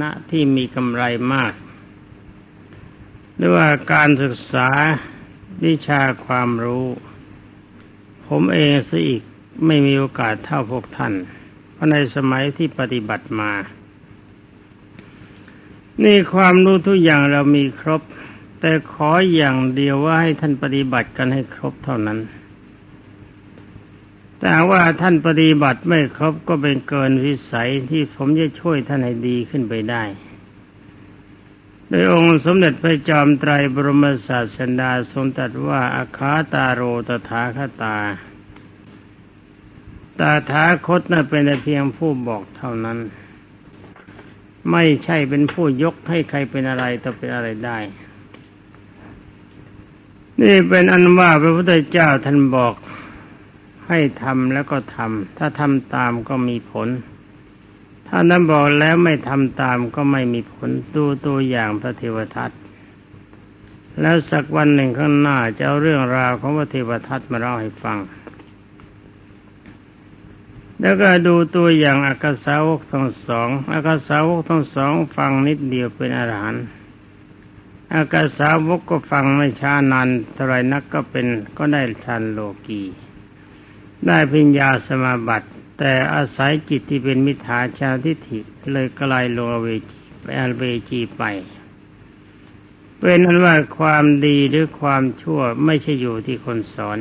ณะที่มีกำไรมากหรือว่าการศึกษาวิชาความรู้ ผมเองซะอีกไม่มีโอกาสเท่าพวกท่าน เพราะในสมัยที่ปฏิบัติมา นี่ความรู้ทุกอย่างเรามีครบ แต่ขออย่างเดียวว่าให้ท่านปฏิบัติกันให้ครบเท่านั้น แต่ว่าท่านปฏิบัติไม่ครบก็เป็นเกินวิสัยที่ผมจะช่วยท่านให้ดีขึ้นไปได้ โดยองค์สมเด็จพระจอมไตรบรมศาสดาทรงตรัสว่าอาคาตาโรตถาคตา ตาถาคตน่ะเป็นแต่เพียงผู้บอกเท่านั้น ไม่ใช่เป็นผู้ยกให้ใครเป็นอะไรต่อเป็นอะไรได้นี่เป็นอันว่าพระพุทธเจ้าท่านบอก ให้ทำแล้วก็ทำถ้าทำตามก็มีผล ถ้านั้นบอกแล้วไม่ทำตามก็ไม่มีผลดูตัวอย่างพระเทวทัตแล้วสักวันหนึ่งข้างหน้าจะเอาเรื่องราวของพระเทวทัตมาเล่าให้ฟัง แล้วก็ดูตัวอย่างอากาสาวกทั้งสองอากาสาวกทั้งสองฟังนิดเดียวเป็นอรหันต์อากาสาวกก็ฟังไม่ช้านานเท่าไรนักก็เป็นก็ได้ชันโลกี ได้พิญญาสมาบัติ แต่อาศัยจิตที่เป็นมิจฉาชาทิฏฐิเลยกลายลเวจีไปอเวจีไป เป็นอันว่าความดีหรือความชั่วไม่ใช่อยู่ที่คนสอน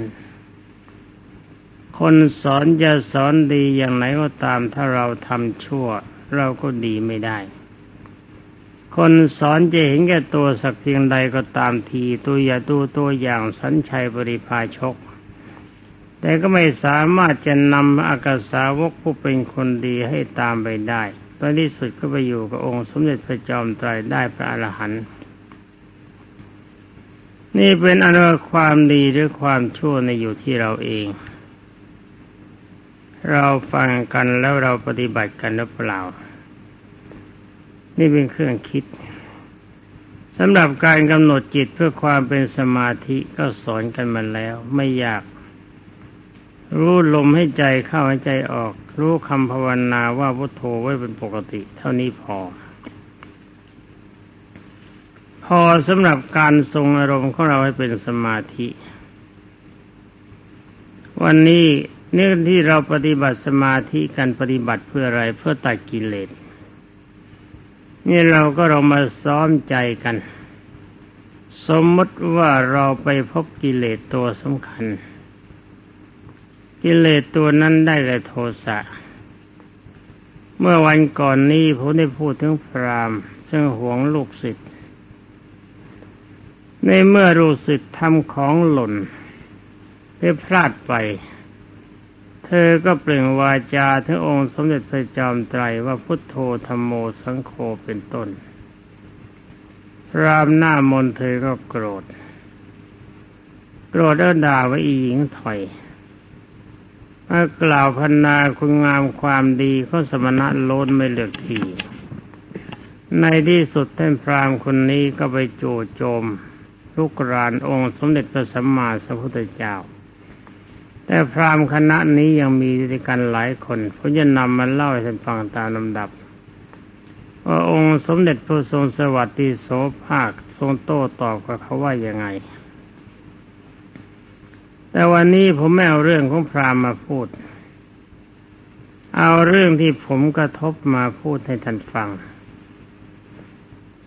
คนสอนจะสอนดีอย่างไหนก็ตามถ้าเราทำชั่ว เราก็ดีไม่ได้คนสอนจะเห็นแก่ตัวสักเพียงใดก็ตามทีตัวอย่าดูตัวอย่างสัญชัยบริพาชก แต่ก็ไม่สามารถจะนำอากาสาวกผู้เป็นคนดีให้ตามไปได้ตอนที่สุดก็ไปอยู่กับองค์สมเด็จพระจอมไตรได้พระอรหันต์นี่เป็นอนุความดีหรือความชั่วในอยู่ที่เราเอง เราฟังกันแล้วเราปฏิบัติกันหรือเปล่า นี่เป็นเครื่องคิดสำหรับการกำหนดจิตเพื่อความเป็นสมาธิก็สอนกันมาแล้ว ไม่ยาก รู้ลมให้ใจเข้าให้ใจออก รู้คำภาวนาว่าพุทโธไว้เป็นปกติ เท่านี้พอ พอสำหรับการทรงอารมณ์ของเราให้เป็นสมาธิ วันนี้เนื่องที่เราปฏิบัติสมาธิกันปฏิบัติเพื่ออะไรเพื่อตัดกิเลสนี่เราก็เรามาซ้อมใจกัน สมมติว่าเราไปพบกิเลสตัวสำคัญ กิเลสตัวนั้นได้แก่โทสะ เมื่อวันก่อนนี้ผมได้พูดถึงพรามซึ่งหวงลูกศิษย์ในเมื่อลูกศิษย์ทำของหล่นได้พลาดไป เธอก็เปล่งวาจาถึงองค์สมเด็จพระจอมไตรว่าพุทโธธรรมโมสังโฆเป็นต้น พรามหน้ามนเธอก็โกรธ โกรธแล้วด่าว่าอีหญิงถอย มากล่าวพันนาคุณงามความดีเขาสมณะโลนไม่เลือกที ในที่สุดท่านพราหมณ์คนนี้ก็ไปโจโจมลุกรานองค์สมเด็จพระสัมมาสัมพุทธเจ้า แต่พราหมณ์คณะนี้ยังมีด้วยกันหลายคนผมจะนำมาเล่าให้ท่านฟังตามลำดับว่าองค์สมเด็จพระทรงสวัสดีโสภาคทรงโต้ตอบกับเขาว่ายังไง แต่วันนี้ผมไม่เอาเรื่องของพราหมณ์มาพูด เอาเรื่องที่ผมกระทบมาพูดให้ท่านฟัง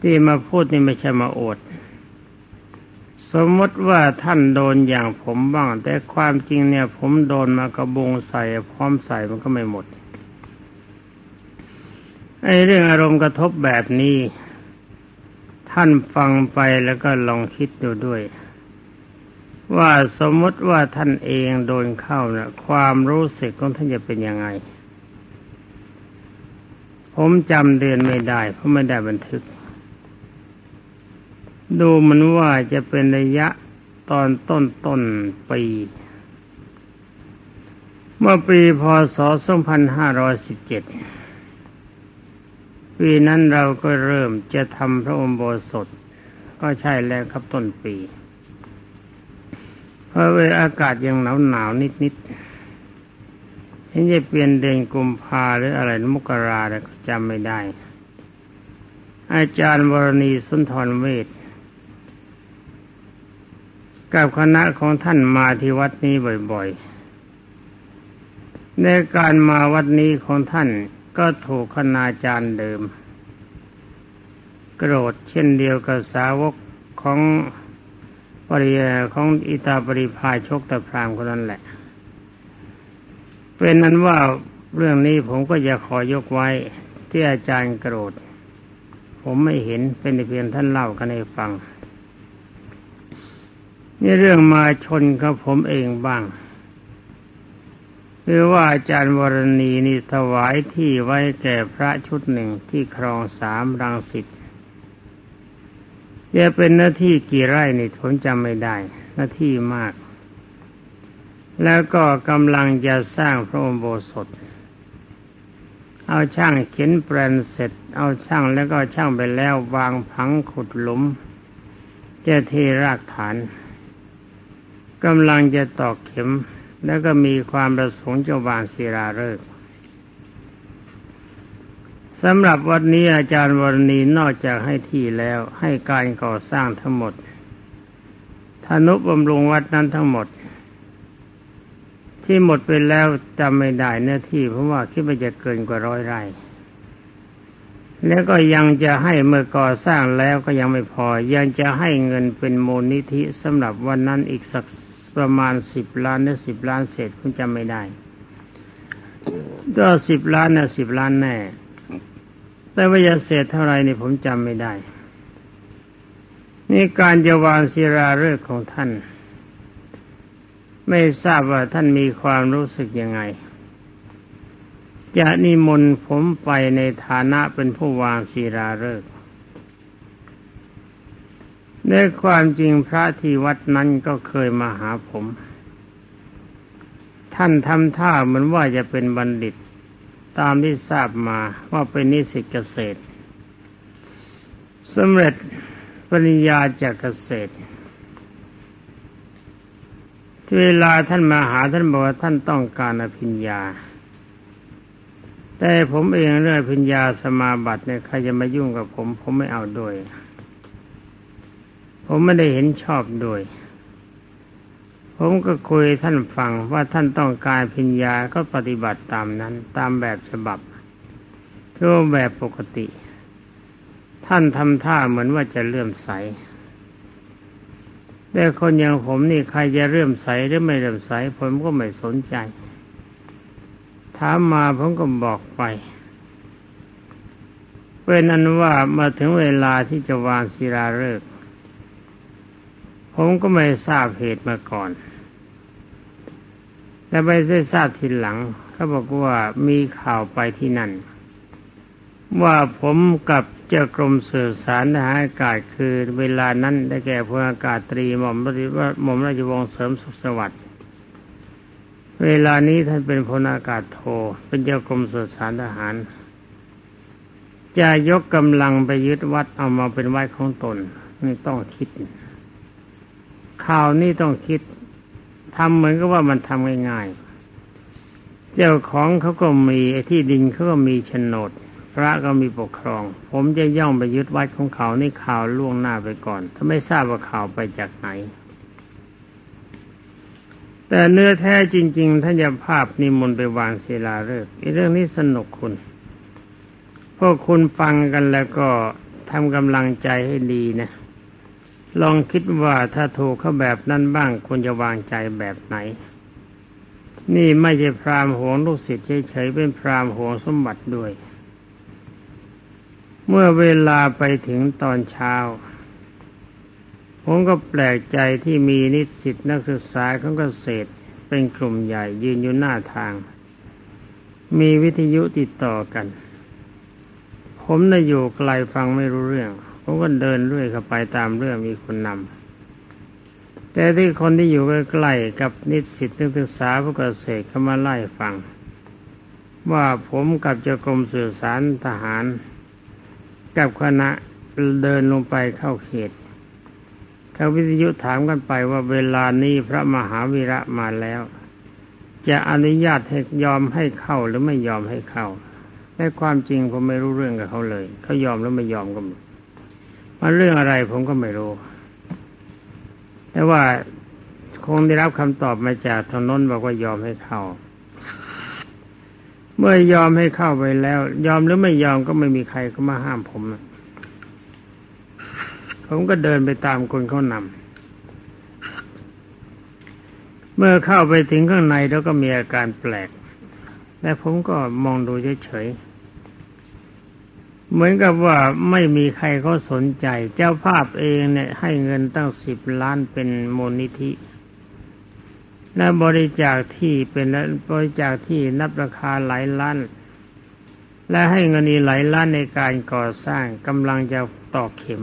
ที่มาพูดนี่ไม่ใช่มาโอด สมมติว่าท่านโดนอย่างผมบ้าง แต่ความจริงเนี่ย ผมโดนมากระบงใส่พร้อมใส่มันก็ไม่หมดไอ้เรื่องอารมณ์กระทบแบบนี้ ท่านฟังไปแล้วก็ลองคิดดูด้วย ว่าสมมติว่าท่านเองโดนเข้านะความรู้สึกของท่านจะเป็นยังไง ผมจำเดือนไม่ได้ เพราะไม่ได้บันทึก ดูมันว่าจะเป็นระยะตอนต้นต้นปี เมื่อปีพศ 2517 ปีนั้นเราก็เริ่มจะทำพระอมโบสถ ก็ใช่แล้วครับต้นปี เพราะเวลาอากาศยังหนาวหนาวนิดนิดเห็นจะเปลี่ยนเดือนกุมภาหรืออะไรมกราอะไรก็จำไม่ได้ อาจารย์วรณีสุนทรเวทกับคณะของท่านมาที่วัดนี้บ่อยๆ ในการมาวัดนี้ของท่านก็ถูกคณาจารย์เดิม โกรธเช่นเดียวกับสาวกของ ปริยของอิตาปริพาชกตะพรามคนนั้นแหละ เป็นนั้นว่าเรื่องนี้ผมก็จะขอยกไว้ที่อาจารย์โกรธ ผมไม่เห็นเป็นเพียงท่านเล่ากันให้ฟัง นี่เรื่องมาชนกับผมเองบ้างคือว่าอาจารย์วรณีนี่ถวายที่ไว้แก่พระชุดหนึ่งที่ครองสามรังสิต จะเป็นหน้าที่กี่ไร่นี่ผมจำไม่ได้ หน้าที่มาก แล้วก็กำลังจะสร้างพระอุโบสถ เอาช่างเข็นแปลนเสร็จ เอาช่างแล้วก็ช่างไปแล้ววางผังขุดหลุมจะเทรากฐานกำลังจะตอกเข็ม แล้วก็มีความประสงค์จะวางศิลาฤกษ์ สำหรับวันนี้อาจารย์วรณีนอกจากให้ที่แล้วให้การก่อสร้างทั้งหมดธนุบำรุงวัดนั้นทั้งหมด ที่หมดไปแล้วจำไม่ได้เนื้อที่เพราะว่าคิดว่าจะเกินกว่าร้อยไร่ แล้วก็ยังจะให้เมื่อก่อสร้างแล้วก็ยังไม่พอ ยังจะให้เงินเป็นมูลนิธิสำหรับวันนั้นอีกสักประมาณสิบล้านหรือสิบล้านเศษคุณจำไม่ได้ก็สิบล้านนะสิบล้านแน่ แต่ว่าจะเศษเท่าไรนี่ผมจำไม่ได้ นี่การจะวางศิราฤกษ์ของท่าน ไม่ทราบว่าท่านมีความรู้สึกยังไง จะนิมนต์ผมไปในฐานะเป็นผู้วางศิราฤกษ์ในความจริงพระที่วัดนั้นก็เคยมาหาผม ท่านทำท่าเหมือนว่าจะเป็นบัณฑิต ตามที่ทราบมาว่าเป็นนิสิตเกษตรสำเร็จปริญญาจากเกษตรที่เวลาท่านมาหาท่านบอกว่าท่านต้องการอภิญญา แต่ผมเองเรื่องอภิญญาสมาบัติเนี่ยใครจะมายุ่งกับผม ผมไม่เอาด้วย ผมไม่ได้เห็นชอบโดย ผมก็คุยท่านฟังว่าท่านต้องการพิญญาก็ปฏิบัติตามนั้น ตามแบบฉบับคือแบบปกติ ท่านทำท่าเหมือนว่าจะเลื่อมใส แต่คนอย่างผมนี่ใครจะเลื่อมใสหรือไม่เลื่อมใส ผมก็ไม่สนใจ ถามมาผมก็บอกไปเป็นอันว่ามาถึงเวลาที่จะวางศิลาฤกษ์ ผมก็ไม่ทราบเหตุมาก่อนแต่ไปได้ทราบทีหลัง เขาบอกว่ามีข่าวไปที่นั่น ว่าผมกับเจ้ากรมสื่อสารทหารอากาศคือเวลานั้นได้แก่พลอากาศตรีหม่อมราชหม่อมราชวงศ์เสริมสุขสวัสดิ์เวลานี้ท่านเป็นพลอากาศโท เป็นเจ้ากรมสื่อสารทหาร จะยกกำลังไปยึดวัดเอามาเป็นวัดของตนนี่ต้องคิด ข่าวนี้ต้องคิดทำเหมือนกับว่ามันทำง่ายๆ เจ้าของเขาก็มีไอ้ที่ดินเขาก็มีโฉนด พระก็มีปกครอง ผมจะย่องไปยึดวัดของเขานี่ข่าวล่วงหน้าไปก่อนถ้าไม่ทราบว่าข่าวไปจากไหน แต่เนื้อแท้จริง ๆท่านจะภาพนิมนต์ไปวางศิลาฤกษ์เรื่องนี้สนุกคุณพวกคุณฟังกันแล้วก็ทำกำลังใจให้ดีนะ ลองคิดว่าถ้าถูกเขาแบบนั้นบ้างควรจะวางใจแบบไหน นี่ไม่ใช่พรามหวงลูกศิษย์เฉยๆเป็นพรามหวงสมบัติด้วย เมื่อเวลาไปถึงตอนเช้า ผมก็แปลกใจที่มีนิสิตนักศึกษาของเกษตรเป็นกลุ่มใหญ่ยืนอยู่หน้าทาง มีวิทยุติดต่อกัน ผมน่ะอยู่ไกลฟังไม่รู้เรื่อง ผมก็เดินเรื่อยเข้าไปตามเรื่องมีคนนำแต่ที่คนที่อยู่ใกล้ๆกับนิสิตนักศึกษาผู้เกษตรเขามาไล่ฟัง ว่าผมกับเจ้ากรมสื่อสารทหาร กับคณะเดินลงไปเข้าเขตเขาวิทยุถามกันไปว่าเวลานี้พระมหาวีระมาแล้ว จะอนุญาตให้ยอมให้เข้าหรือไม่ยอมให้เข้าแต่ความจริงผมไม่รู้เรื่องกับเขาเลย เขายอมแล้วไม่ยอมก็มั นเรื่องอะไรผมก็ไม่รู้ แต่ว่าคงได้รับคำตอบมาจากทางน้นบอกว่ายอมให้เข้า เมื่อยอมให้เข้าไปแล้ว ยอมหรือไม่ยอมก็ไม่มีใครเข้ามาห้ามผมผมก็เดินไปตามคนเขานำเมื่อเข้าไปถึงข้างในแล้วก็มีอาการแปลก และผมก็มองดูเฉยๆ เหมือนกับว่าไม่มีใครเขาสนใจ เจ้าภาพเองเนี่ยให้เงินตั้งสิบล้านเป็นมูลนิธิ และบริจาคที่เป็นบริจาคที่นับราคาหลายล้าน และให้เงินอีหลายล้านในการก่อสร้างกำลังจะตอกเข็ม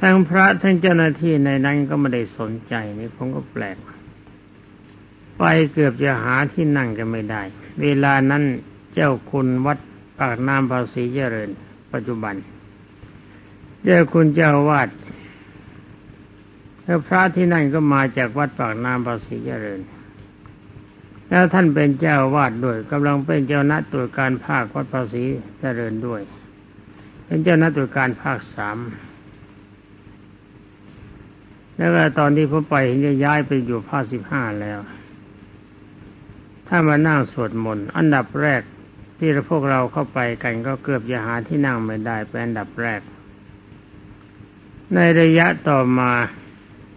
ทั้งพระทั้งเจ้าหน้าที่ในนั้นก็ไม่ได้สนใจนี่ผมก็แปลก ไปเกือบจะหาที่นั่งกันไม่ได้ เวลานั้น เจ้าคุณวัดปากน้ำภาษีเจริญ ปัจจุบัน เจ้าคุณเจ้าวาดแล้วพระที่นั่นก็มาจากวัดปากน้ำภาษีเจริญ แล้วท่านเป็นเจ้าวาดด้วยกำลังเป็นเจ้าหน้าตรวการภาควัดภาษีเจริญด้วย เป็นเจ้าหน้าตรวการภาคสามแล้วตอนที่ผมไปเห็นจะย้ายไปอยู่ภาคสิบห้าแล้ว ถ้ามานั่งสวดมนต์อันดับแรก ที่พวกเราเข้าไปกันก็เกือบจะหาที่นั่งไม่ได้เป็นอันดับแรก ในระยะต่อมา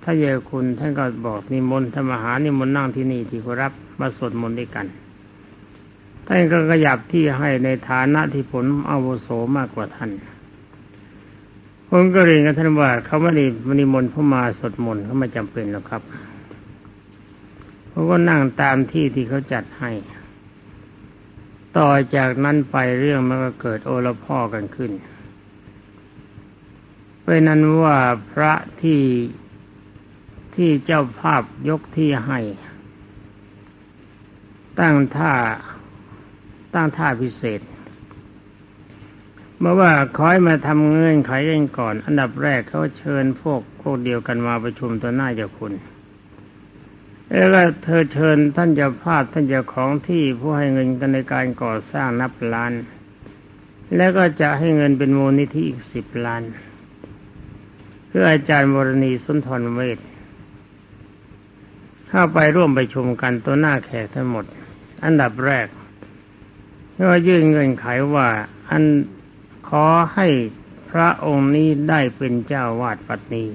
ถ้าเยคุณท่านก็บอกนิมนต์ธรรมหานิมนต์นั่งที่นี่ที่ขอรับ มาสวดมนต์ด้วยกันท่านก็ขยับที่ให้ในฐานะที่ผลอาวุโสมากกว่าท่านผมก็เรียนกับท่านว่าเขาไม่ได้มนิมนต์เขามาสวดมนต์เขาไม่จำเป็นหรอกครับเขาก็นั่งตามที่ที่เขาจัดให้ ต่อจากนั้นไปเรื่องมันก็เกิดโอลพ่อกันขึ้นเป็นนั้นว่าพระที่ที่เจ้าภาพยกที่ให้ ตั้งท่าตั้งท่าพิเศษเมื่อว่าคอยมาทำเงื่อนไขกันก่อน อันดับแรกเขาเชิญพวกพวกเดียวกันมาประชุมตัวหน้าเจ้าคุณ แล้วเธอเชิญท่านเจ้าภาพท่านเจ้าของที่ผู้ให้เงินกันในการก่อสร้างนับล้าน แล้วก็จะให้เงินเป็นมูลนิธิอีกสิบล้าน เพื่ออาจารย์วรณีสุนทรเวทเข้าไปร่วมไปชมกันตัวหน้าแขกทั้งหมด อันดับแรกก็ยื่นเงินไขว่าอันขอให้พระองค์นี้ได้เป็นเจ้าวาดปัตนี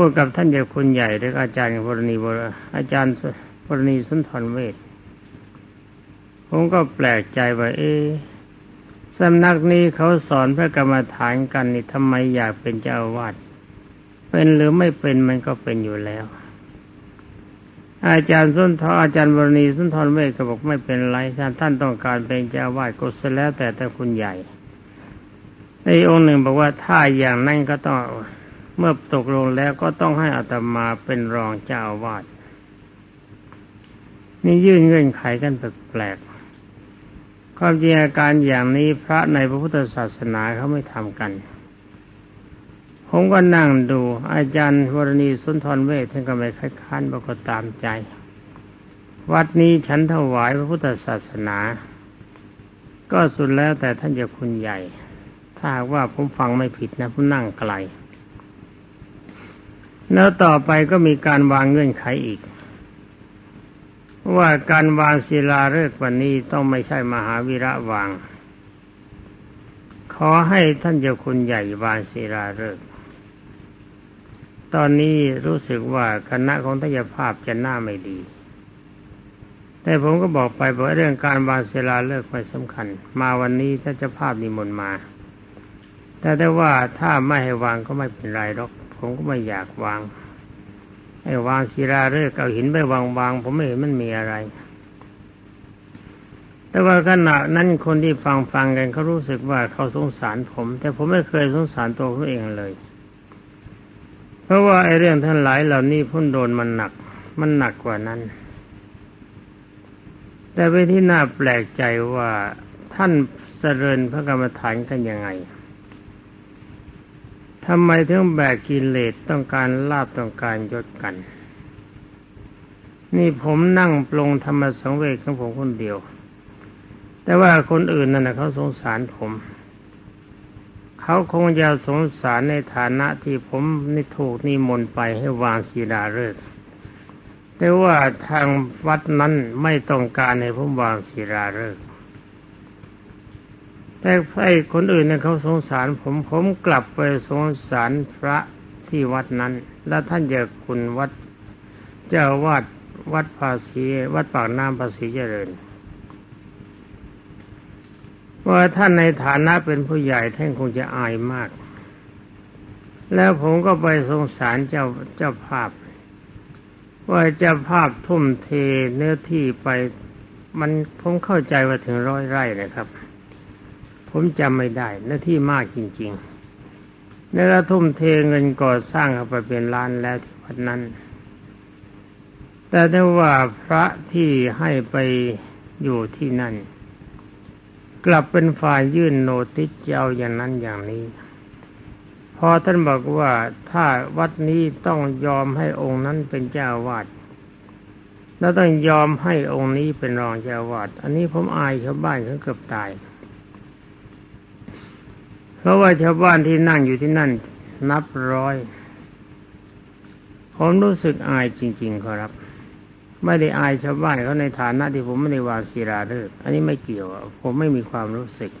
พูดกับท่านเจ้าคุณใหญ่และอาจารย์พรณีบรอาจารย์พรณีสุนทรเวทผมก็แปลกใจว่าเอ๊สำนักนี้เขาสอนพระกรรมฐานกันนี่ทำไมอยากเป็นเจ้าวาดเป็นหรือไม่เป็นมันก็เป็นอยู่แล้ว อาจารย์สุนทรอาจารย์บรณีสุนทรเวทก็บอกไม่เป็นไรท่านท่านต้องการเป็นเจ้าวาดก็เสแล้วแต่แต่คุณใหญ่ในองค์หนึ่งบอกว่าถ้าอย่างนั้นก็ต้อง เมื่อตกลงแล้วก็ต้องให้อัตมาเป็นรองเจ้าวาดนี่ยื่นเงื่อนไขกันแปลกๆความจริงอาการอย่างนี้พระในพระพุทธศาสนาเขาไม่ทำกัน ผมก็นั่งดู อาจารย์วรณีสุนทรเวทท่านก็ไม่คัดค้านบอกก็ตามใจ วัดนี้ฉันถวายพระพุทธศาสนา ก็สุดแล้วแต่ท่านจะคุณใหญ่ ถ้าว่าผมฟังไม่ผิดนะผมนั่งไกล แล้วต่อไปก็มีการวางเงื่อนไขอีก ว่าการวางศิลาฤกษ์วันนี้ต้องไม่ใช่มหาวิระวาง ขอให้ท่านเจ้าคุณใหญ่วางศิลาฤกษ์ตอนนี้รู้สึกว่าคณะของทายภาพจะหน้าไม่ดี แต่ผมก็บอกไปว่าเรื่องการวางศิลาฤกษ์ไม่สำคัญ มาวันนี้ถ้าจะภาพนิมนต์มา แต่ได้ว่าถ้าไม่ให้วางก็ไม่เป็นไรหรอก ผมก็ไม่อยากวางไอ้วางศิลาฤกษ์เอาหินไปวางวางผมไม่เห็นมันมีอะไร แต่ว่าขณะนั้นคนที่ฟังฟังกันเขารู้สึกว่าเขาสงสารผม แต่ผมไม่เคยสงสารตัวเขาเองเลย เพราะว่าไอ้เรื่องท่านหลายเหล่านี้พุ่นโดนมันหนัก มันหนักกว่านั้น แต่ไปที่น่าแปลกใจว่าท่านเจริญพระกรรมฐานกันยังไง ทำไมถึงแบกกิเลสต้องการลาบต้องการยศกัน นี่ผมนั่งปรงธรรมสังเวชของผมคนเดียว แต่ว่าคนอื่นนั่นนะเขาสงสารผม เขาคงจะสงสารในฐานะที่ผมนี่ถูกนิมนต์ไปให้วางศีลาฤกษ์แต่ว่าทางวัดนั้นไม่ต้องการให้ผมวางศีลาฤกษ์ แต่ไอ้คนอื่นเนี่ยเขาสงสาร ผมผมกลับไปสงสารพระที่วัดนั้น แล้วท่านเจะคุณวัดเจ้าวาดวัดภาษีวัดปากน้ำภาษีเจริญว่าท่านในฐานะเป็นผู้ใหญ่ท่านคงจะอายมาก แล้วผมก็ไปสงสารเจ้าเจ้าภาพ ว่าเจ้าภาพทุ่มเทเนื้อที่ไป มันผมเข้าใจว่าถึงร้อยไร่นะครับ ผมจำไม่ได้เนื้อที่มากจริงๆแล้วก็ทุ่มเทเงินก่อสร้างเข้าไปเป็นล้านแล้วที่วัดนั้น แต่ได้ว่าพระที่ให้ไปอยู่ที่นั่น กลับเป็นฝ่ายยื่นโนติสเจ้าอย่างนั้นอย่างนี้ พอท่านบอกว่าถ้าวัดนี้ต้องยอมให้องค์นั้นเป็นเจ้าวาดแล้วต้องยอมให้องค์นี้เป็นรองเจ้าวาดอันนี้ผมอายชาวบ้านเขาเกือบตาย ราะว่าชาวบ้านที่นั่งอยู่ที่นั่น นับร้อย ผมรู้สึกอายจริง ๆ ครับ ไม่ได้อายชาวบ้านเขาในฐานะที่ผมไม่ได้วางศีราเลิกอันนี้ไม่เกี่ยวผมไม่มีความรู้สึก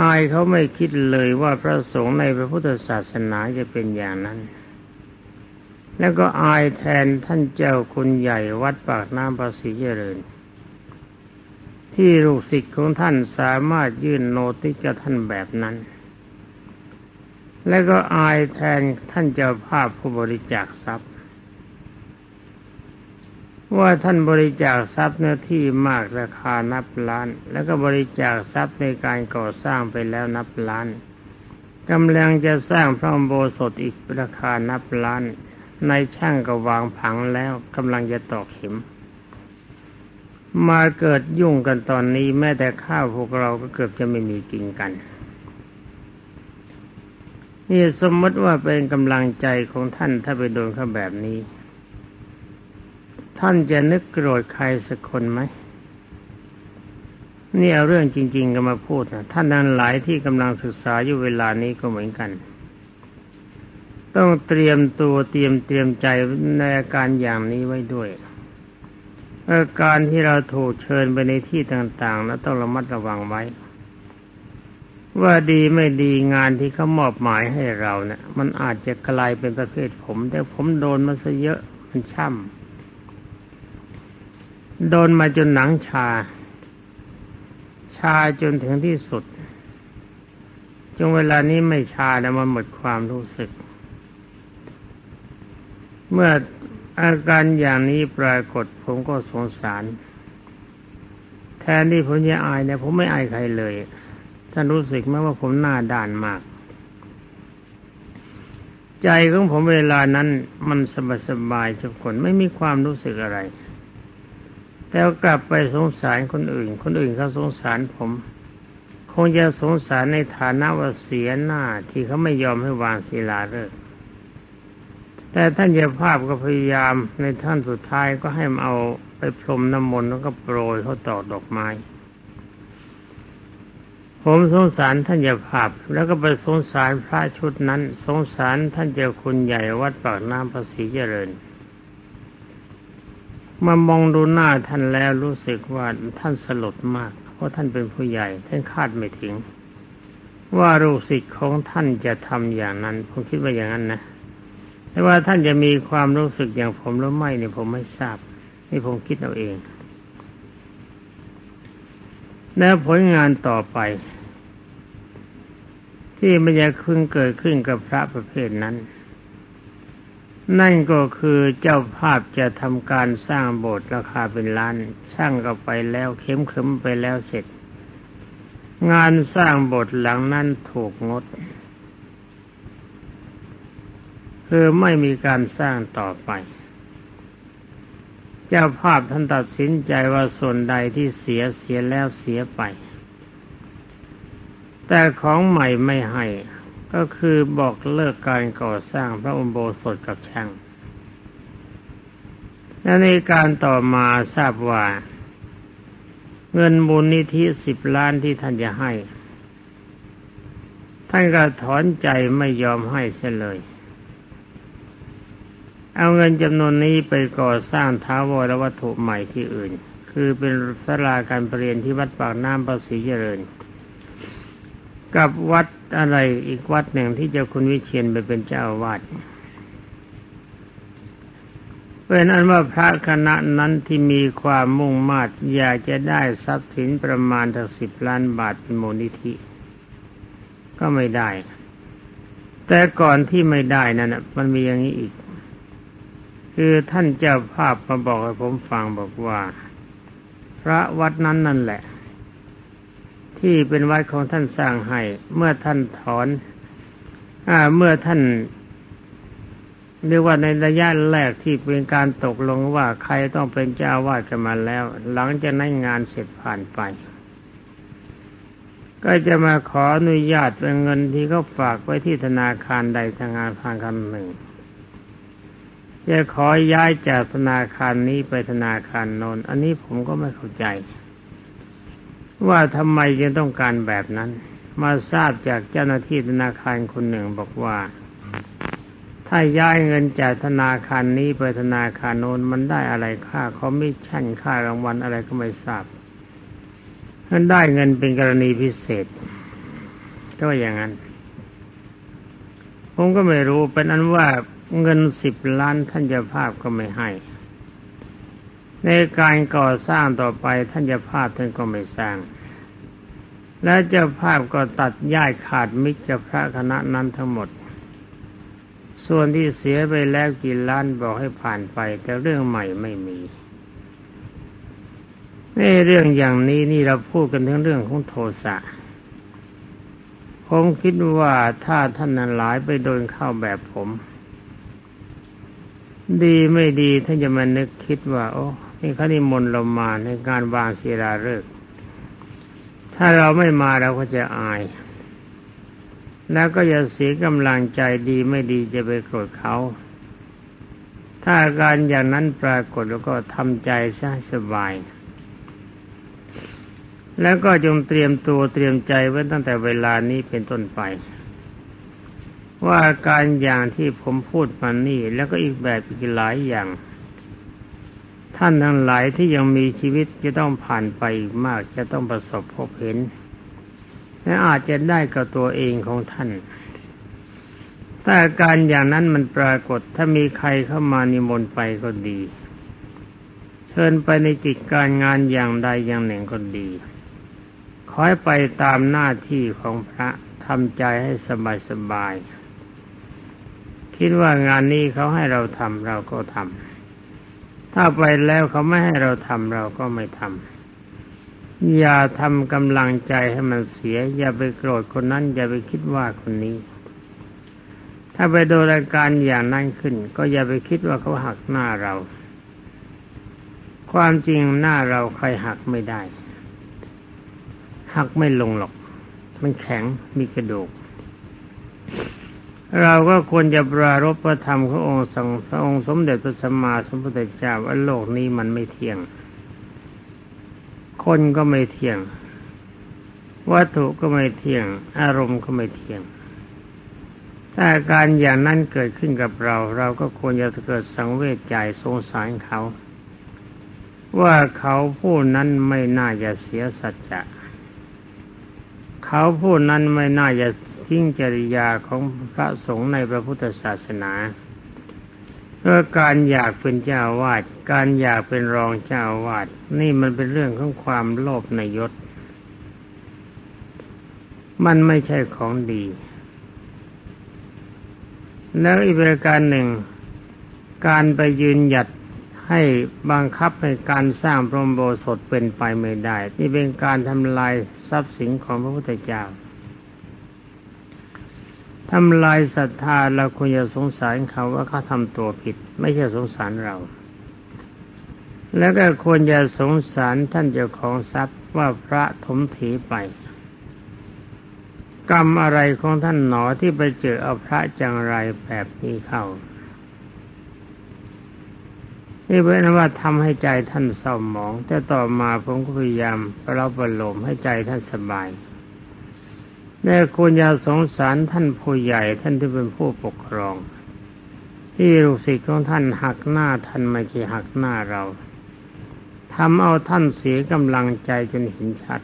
อายเขาไม่คิดเลยว่าพระสงฆ์ในพระพุทธศาสนาจะเป็นอย่างนั้น แล้วก็อายแทนท่านเจ้าคุณใหญ่วัดปากน้ำภาษีเจริญ ที่ลูกศิษย์ของท่านสามารถยื่นโนติกับท่านแบบนั้น และก็อายแทนท่านเจ้าภาพผู้บริจาคทรัพย์ ว่าท่านบริจาคทรัพย์เนื้อที่มากราคานับล้าน แล้วก็บริจาคทรัพย์ในการก่อสร้างไปแล้วนับล้านกำลังจะสร้างพระโบสถอีกราคานับล้าน ในช่างก็วางผังแล้วกำลังจะตอกเข็ม มาเกิดยุ่งกันตอนนี้แม้แต่ข้าวพวกเราก็เกือบจะไม่มีกินกัน นี่สมมติว่าเป็นกำลังใจของท่านถ้าไปโดนเขาแบบนี้ ท่านจะนึกโกรธใครสักคนไหมนี่เอาเรื่องจริง ๆกันมาพูดนะท่านนั้นหลายที่กำลังศึกษาอยู่เวลานี้ก็เหมือนกัน ต้องเตรียมตัวเตรียมเตรียมใจในอาการอย่างนี้ไว้ด้วย อาการที่เราถูกเชิญไปในที่ต่างๆแล้วต้องระมัดระวังไว้ ว่าดีไม่ดีงานที่เขามอบหมายให้เราเนะี่ย มันอาจจะกลายเป็นประเภทผม แต่ผมโดนมาซะเยอะมันช่ำโดนมาจนหนังชา ชาจนถึงที่สุดจงเวลานี้ไม่ชาแล้วมันหมดความรู้สึก เมื่อ อาการอย่างนี้ปรากฏผมก็สงสาร แทนที่ผมจะอายเนี่ยผมไม่อายใครเลยท่านรู้สึกไหมว่าผมหน้าด่านมาก ใจของผมเวลานั้นมันสบายสบายทุกคนไม่มีความรู้สึกอะไร แต่กลับไปสงสารคนอื่น คนอื่นเขาสงสารผม คงจะสงสารในฐานะว่าเสียหน้าที่เขาไม่ยอมให้วางศิลาฤกษ์ แต่ท่านเจ้าภาพก็พยายามในท่านสุดท้ายก็ให้มเอาไปพรมน้ำมนต์แล้วก็โปรยเขาตอกดอกไม้ ผมสงสารท่านเจ้าภาพ แล้วก็ไปสงสารพระชุดนั้น สงสารท่านเจ้าคุณใหญ่วัดปากน้ำภาษีเจริญมามองดูหน้าท่านแล้วรู้สึกว่าท่านสลดมาก เพราะท่านเป็นผู้ใหญ่ท่านคาดไม่ถึง ว่าลูกศิษย์ของท่านจะทำอย่างนั้น ผมคิดว่าอย่างนั้นนะ แต่ว่าท่านจะมีความรู้สึกอย่างผมหรือไม่เนี่ยผมไม่ทราบนี่ผมคิดเอาเอง แล้วผลงานต่อไป ที่มันจะขึ้นเกิดขึ้นกับพระประเภทนั้น นั่นก็คือเจ้าภาพจะทำการสร้างโบสถ์ราคาเป็นล้าน ช่างก็ไปแล้วเข้มขึ้มไปแล้วเสร็จ งานสร้างโบสถ์หลังนั้นถูกงด คือไม่มีการสร้างต่อไป เจ้าภาพท่านตัดสินใจว่าส่วนใดที่เสียเสียแล้วเสียไป แต่ของใหม่ไม่ให้ ก็คือบอกเลิกการก่อสร้างพระอุโบสถกับช่างและในการต่อมาทราบว่า เงินบุญนิธิสิบล้านที่ท่านจะให้ ท่านก็ถอนใจไม่ยอมให้เสียเลย เอาเงินจำนวนนี้ไปก่อสร้างท้าวรวัตถุใหม่ที่อื่น คือเป็นสลาการประเรียนที่วัดปากน้ำประสีเจริญ กับวัดอะไรอีกวัดหนึ่งที่เจ้าคุณวิเชียนไปเป็นเจ้าอาวาสเป็นอันว่าพระคณะนั้นที่มีความมุ่งมา่อยากจะได้ทรัพย์สินประมาณถึงสิบล้านบาทเป็นมูลนิธิ ก็ไม่ได้ แต่ก่อนที่ไม่ได้นั่นมันมีอย่างนี้อีก คือท่านเจ้าภาพมาบอกให้ผมฟังบอกว่า พระวัดนั้นนั่นแหละ ที่เป็นวัดของท่านสร้างให้ เมื่อท่านถอนอ่าเมื่อท่านเรียกว่าในระยะแรกที่เป็นการตกลงว่าใครต้องเป็นเจ้าวาดกันมาแล้ว หลังจากนั้นงานเสร็จผ่านไป ก็จะมาขออนุญาตเป็นเงินที่เขาฝากไว้ที่ธนาคารใดธนาคารคำหนึ่ง จะขอย้ายจากธนาคารนี้ไปธนาคารโน้นอันนี้ผมก็ไม่เข้าใจ ว่าทำไมยังต้องการแบบนั้น มาทราบจากเจ้าหน้าที่ธนาคารคนหนึ่งบอกว่า ถ้าย้ายเงินจากธนาคารนี้ไปธนาคารโน้นมันได้อะไรค่าคอมมิชชั่นค่ารางวัลอะไรก็ไม่ทราบมันได้เงินเป็นกรณีพิเศษ ก็อย่างนั้น ผมก็ไม่รู้เป็นอันว่า เงินสิบล้านท่านจะภาพก็ไม่ให้ ในการก่อสร้างต่อไปท่านจะภาพท่านก็ไม่สร้าง และเจ้าภาพก็ตัดย่ายขาดมิจฉาพระคณะนั้นทั้งหมด ส่วนที่เสียไปแล้วกี่ล้านบอกให้ผ่านไป แต่เรื่องใหม่ไม่มีในเรื่องอย่างนี้นี่เราพูดกันถึงเรื่องของโทสะ ผมคิดว่าถ้าท่านนั้นหลายไปโดนเข้าแบบผม ดีไม่ดีท่านจะมานึกคิดว่า โอ้นี่เขานิมนต์เรามาในการวางศีลาฤกษ์ถ้าเราไม่มาเราก็จะอาย แล้วก็อย่าเสียกำลังใจดีไม่ดีจะไปโกรธเขา ถ้าอาการอย่างนั้นปรากฏแล้วก็ทำใจซะสบาย แล้วก็จงเตรียมตัวเตรียมใจไว้ตั้งแต่เวลานี้เป็นต้นไป ว่าการอย่างที่ผมพูดมานี่ แล้วก็อีกแบบอีกหลายอย่าง ท่านทั้งหลายที่ยังมีชีวิตจะต้องผ่านไปมากจะต้องประสบพบเห็นและอาจจะได้กับตัวเองของท่าน ถ้าการอย่างนั้นมันปรากฏถ้ามีใครเข้ามานิมนต์ไปก็ดี เชิญไปในกิจการงานอย่างใดอย่างหนึ่งก็ดีขอให้ไปตามหน้าที่ของพระทำใจให้สบายสบาย คิดว่างานนี้เขาให้เราทำเราก็ทำถ้าไปแล้วเขาไม่ให้เราทำเราก็ไม่ทำอย่าทำกำลังใจให้มันเสีย อย่าไปโกรธคนนั้น อย่าไปคิดว่าคนนี้ ถ้าไปโดนอาการอย่างนั้นขึ้น ก็อย่าไปคิดว่าเขาหักหน้าเรา ความจริงหน้าเราใครหักไม่ได้ หักไม่ลงหรอก มันแข็งมีกระดูก เราก็ควรจะปรารบพระธรรมขององค์สังพระองค์สมเด็จพระสัมมาสัมพุทธเจ้าว่าโลกนี้มันไม่เที่ยง คนก็ไม่เที่ยง วัตถุก็ไม่เที่ยง อารมณ์ก็ไม่เที่ยง ถ้าการอย่างนั้นเกิดขึ้นกับเรา เราก็ควรจะเกิดสังเวชใจสงสารเขา ว่าเขาผู้นั้นไม่น่าจะเสียสัจจะเขาผู้นั้นไม่น่าจะ ทิ้งจริยาของพระสงฆ์ในพระพุทธศาสนาเพการอยากเป็นเจ้าวาดการอยากเป็นรองเจ้าวาดนี่มันเป็นเรื่องของความโลภในยศ มันไม่ใช่ของดี แล้วอีกประการหนึ่ง การไปยืนหยัดให้บังคับให้การสร้างพรหมโบสถเป็นไปไม่ได้ นี่เป็นการทำลายทรัพย์สินของพระพุทธเจ้า ทำลายศรัทธาเราควรจะสงสารเขาว่าเขาทำตัวผิด ไม่ใช่สงสารเรา แล้วก็ควรจะสงสารท่านเจ้าของทรัพย์ว่าพระถมถีไป กรรมอะไรของท่านหนอที่ไปเจอเอาพระจังไรแบบนี้เข้า นี่เป็นว่าทำให้ใจท่านเศร้าหมอง แต่ต่อมาผมก็พยายามประลประโลมให้ใจท่านสบาย แต่ควรยาสงสารท่านผู้ใหญ่ท่านที่เป็นผู้ปกครอง ที่ลูกศิษย์ของท่านหักหน้าท่านไม่ใช่หักหน้าเราทำเอาท่านเสียกำลังใจจนเห็นชัด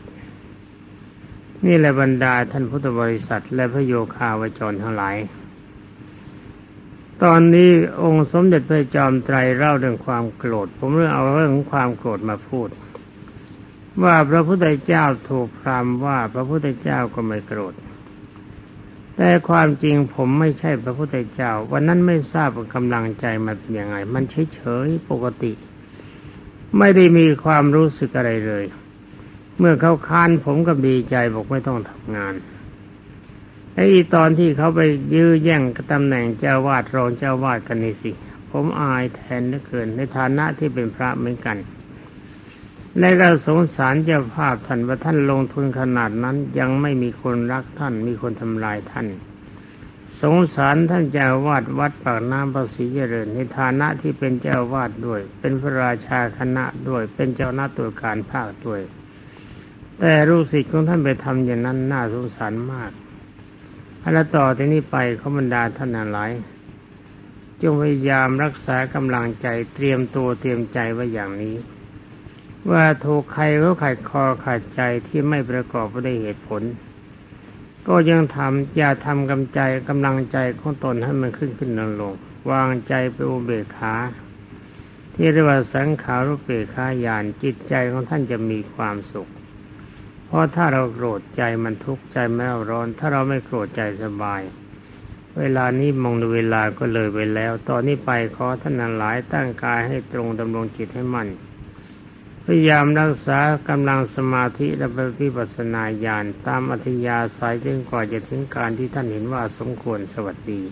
นี่แหละบรรดาท่านพุทธบริษัท และพระโยคาวจรทั้งหลาย ตอนนี้องค์สมเด็จพระจอมไตรเล่าเรื่องความโกรธ ผมเรื่องเอาเรื่องความโกรธมาพูด ว่าพระพุทธเจ้าถูกพรามว่าพระพุทธเจ้าก็ไม่โกรธ แต่ความจริงผมไม่ใช่พระพุทธเจ้า วันนั้นไม่ทราบกำลังใจมันเป็นยังไง มันเฉยๆปกติ ไม่ได้มีความรู้สึกอะไรเลย เมื่อเขาค้านผมก็ดีใจบอกไม่ต้องทำงานไอ้ตอนที่เขาไปยื้อแย่งตำแหน่งเจ้าวาดรองเจ้าวาดกันนี่สิ ผมอายแทนเหลือเกินในฐานะที่เป็นพระเหมือนกัน และก็สงสารเจ้าภาพท่านว่าท่านลงทุนขนาดนั้นยังไม่มีคนรักท่านมีคนทำลายท่าน สงสารท่านเจ้าวาดวัดปากน้ำภาษีเจริญในฐานะที่เป็นเจ้าวาดด้วย เป็นพระราชาคณะด้วยเป็นเจ้าหน้าตัวการภาคด้วย แต่ลูกศิษย์ของท่านไปทำอย่างนั้นน่าสงสารมากแล้วต่อที่นี้ไปเขาบรรดาท่านหลายจงพยายามรักษากำลังใจเตรียมตัวเตรียมใจไว้อย่างนี้ ว่าถูกใครก็ขัดคอขัดใจที่ไม่ประกอบด้วยเหตุผล ก็ยังทำอย่าทำกำใจกำลังใจของตนให้มันขึ้นขึ้นลงลงวางใจไปอุเบกขาที่เรียกว่าสังขารุเบกขาญาณจิตใจของท่านจะมีความสุข เพราะถ้าเราโกรธใจมันทุกข์ใจไม่เราร้อน ถ้าเราไม่โกรธใจสบาย เวลานี้มองดูเวลาก็เลยไปแล้ว ตอนนี้ไปขอท่านหลายตั้งกายให้ตรงดำรงจิตให้มั่น พยายามรักษากำลังสมาธิและวิปัสสนาญาณตามอัธยาศัยจนกว่าจะถึงการที่ท่านเห็นว่าสมควรสวัสดี